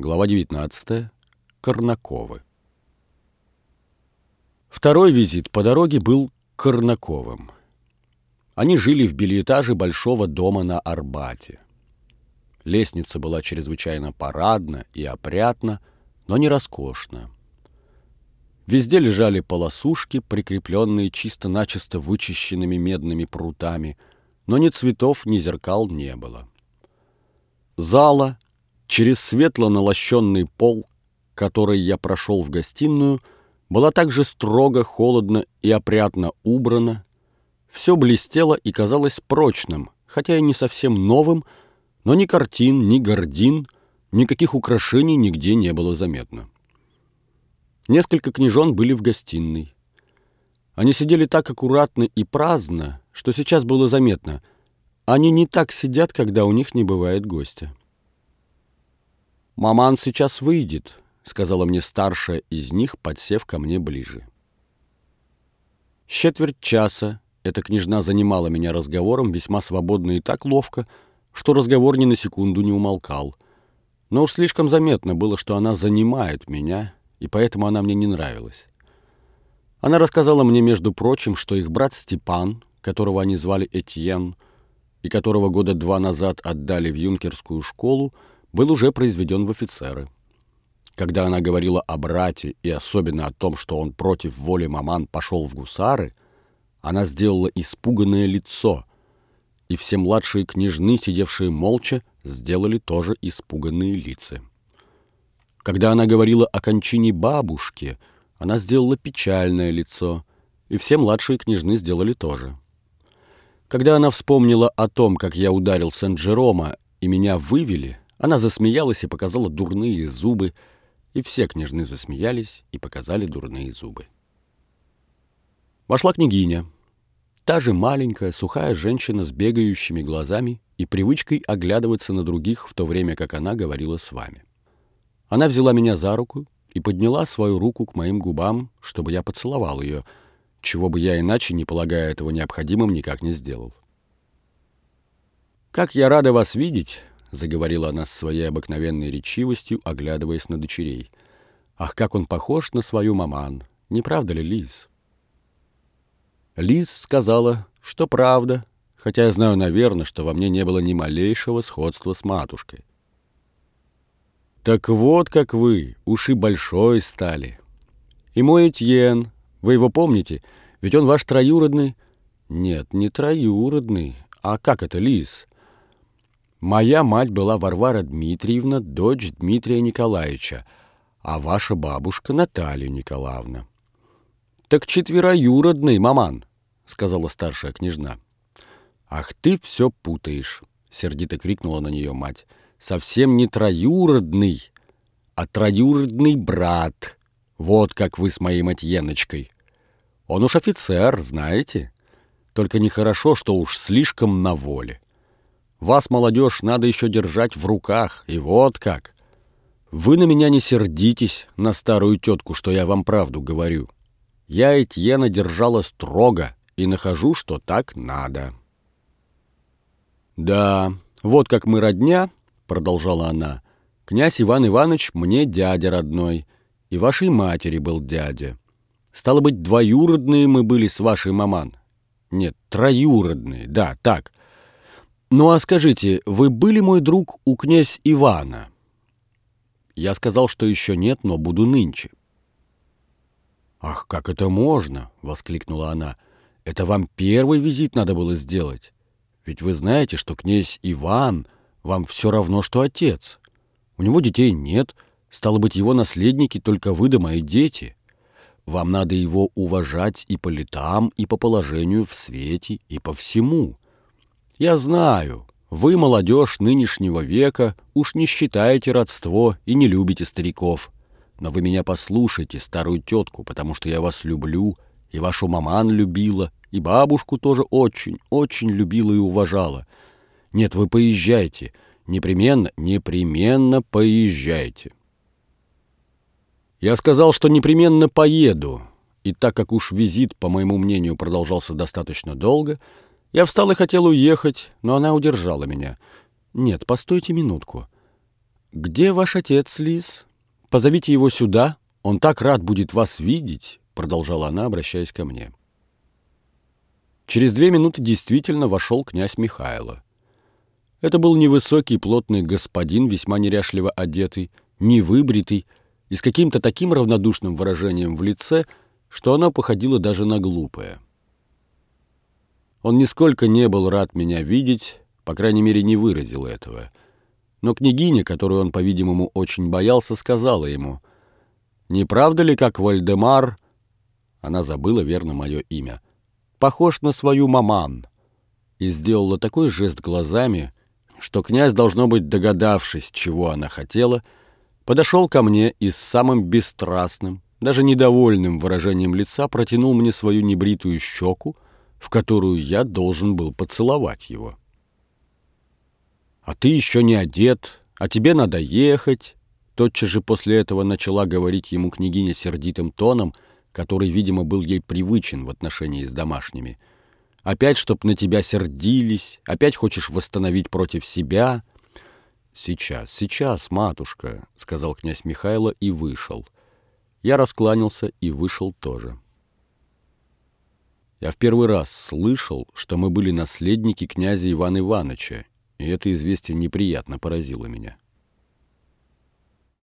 Глава 19. Корнаковы. Второй визит по дороге был Корнаковым. Они жили в бельэтаже большого дома на Арбате. Лестница была чрезвычайно парадна и опрятна, но не роскошна. Везде лежали полосушки, прикрепленные чисто-начисто вычищенными медными прутами, но ни цветов, ни зеркал не было. Зала, через светло налощенный пол, который я прошел в гостиную, была также строго, холодно и опрятно убрана. Все блестело и казалось прочным, хотя и не совсем новым, но ни картин, ни гордин, никаких украшений нигде не было заметно. Несколько княжон были в гостиной. Они сидели так аккуратно и праздно, что сейчас было заметно. Они не так сидят, когда у них не бывает гостя. «Маман сейчас выйдет», — сказала мне старшая из них, подсев ко мне ближе. С четверть часа эта княжна занимала меня разговором весьма свободно и так ловко, что разговор ни на секунду не умолкал. Но уж слишком заметно было, что она занимает меня — и поэтому она мне не нравилась. Она рассказала мне, между прочим, что их брат Степан, которого они звали Этьен, и которого года два назад отдали в юнкерскую школу, был уже произведен в офицеры. Когда она говорила о брате и особенно о том, что он против воли маман пошел в гусары, она сделала испуганное лицо, и все младшие княжны, сидевшие молча, сделали тоже испуганные лица. Когда она говорила о кончине бабушки, она сделала печальное лицо, и все младшие княжны сделали тоже. Когда она вспомнила о том, как я ударил Сен-Джерома и меня вывели, она засмеялась и показала дурные зубы, и все княжны засмеялись и показали дурные зубы. Вошла княгиня. Та же маленькая, сухая женщина с бегающими глазами и привычкой оглядываться на других, в то время как она говорила с вами. Она взяла меня за руку и подняла свою руку к моим губам, чтобы я поцеловал ее, чего бы я иначе, не полагая этого необходимым, никак не сделал. «Как я рада вас видеть!» — заговорила она с своей обыкновенной речивостью, оглядываясь на дочерей. «Ах, как он похож на свою маман! Не правда ли, Лиз?» Лиз сказала, что правда, хотя я знаю, наверное, что во мне не было ни малейшего сходства с матушкой. Так вот как вы, уши большой стали. И мой Этьен, вы его помните? Ведь он ваш троюродный. Нет, не троюродный. А как это, Лис? Моя мать была Варвара Дмитриевна, дочь Дмитрия Николаевича, а ваша бабушка Наталья Николаевна. Так четвероюродный, маман, сказала старшая княжна. Ах ты все путаешь, сердито крикнула на нее мать совсем не троюродный, а троюродный брат. Вот как вы с моей Матьеночкой. Он уж офицер, знаете. Только нехорошо, что уж слишком на воле. Вас, молодежь, надо еще держать в руках, и вот как. Вы на меня не сердитесь, на старую тетку, что я вам правду говорю. Я Этьена держала строго и нахожу, что так надо. Да, вот как мы родня, продолжала она, князь Иван Иванович мне дядя родной, и вашей матери был дядя. Стало быть, двоюродные мы были с вашей маман. Нет, троюродные, да, так. Ну а скажите, вы были мой друг у князь Ивана? Я сказал, что еще нет, но буду нынче. «Ах, как это можно!» — воскликнула она. «Это вам первый визит надо было сделать. Ведь вы знаете, что князь Иван вам все равно, что отец. У него детей нет, стало быть, его наследники только вы да мои дети. Вам надо его уважать и по летам, и по положению в свете, и по всему. Я знаю, вы, молодежь нынешнего века, уж не считаете родство и не любите стариков. Но вы меня послушайте, старую тетку, потому что я вас люблю, и вашу маман любила, и бабушку тоже очень, очень любила и уважала. Нет, вы поезжайте. Непременно, непременно поезжайте. Я сказал, что непременно поеду. И так как уж визит, по моему мнению, продолжался достаточно долго, я встал и хотел уехать, но она удержала меня. Нет, постойте минутку. «Где ваш отец, Лис? Позовите его сюда, он так рад будет вас видеть», продолжала она, обращаясь ко мне. Через две минуты действительно вошел князь Михайло. Это был невысокий плотный господин, весьма неряшливо одетый, невыбритый и с каким-то таким равнодушным выражением в лице, что оно походило даже на глупое. Он нисколько не был рад меня видеть, по крайней мере, не выразил этого. Но княгиня, которую он, по-видимому, очень боялся, сказала ему, «Не правда ли, как Вальдемар...» Она забыла верно мое имя — похож на свою маман». И сделала такой жест глазами, что князь, должно быть, догадавшись, чего она хотела, подошел ко мне и с самым бесстрастным, даже недовольным выражением лица протянул мне свою небритую щеку, в которую я должен был поцеловать его. «А ты еще не одет, а тебе надо ехать», тотчас же после этого начала говорить ему княгиня сердитым тоном — который, видимо, был ей привычен в отношении с домашними. Опять, чтоб на тебя сердились, опять хочешь восстановить против себя. «Сейчас, сейчас, матушка», — сказал князь Михайло и вышел. Я раскланялся и вышел тоже. Я в первый раз слышал, что мы были наследники князя Ивана Ивановича, и это известие неприятно поразило меня.